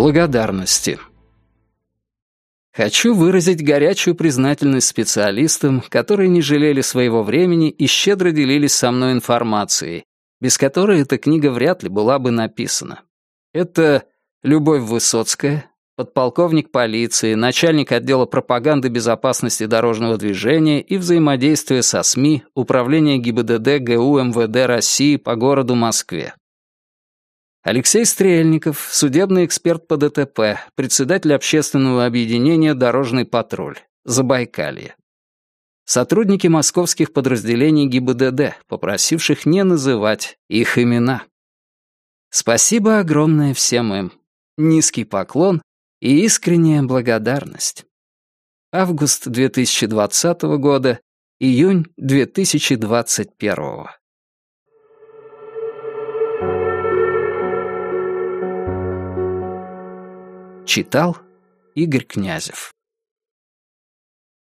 Благодарности. Хочу выразить горячую признательность специалистам, которые не жалели своего времени и щедро делились со мной информацией, без которой эта книга вряд ли была бы написана. Это Любовь Высоцкая, подполковник полиции, начальник отдела пропаганды безопасности дорожного движения и взаимодействия со СМИ Управления ГИБДД ГУ МВД России по городу Москве. Алексей Стрельников, судебный эксперт по ДТП, председатель общественного объединения «Дорожный патруль», Забайкалье. Сотрудники московских подразделений ГИБДД, попросивших не называть их имена. Спасибо огромное всем им. Низкий поклон и искренняя благодарность. Август 2020 года, июнь 2021. Читал Игорь Князев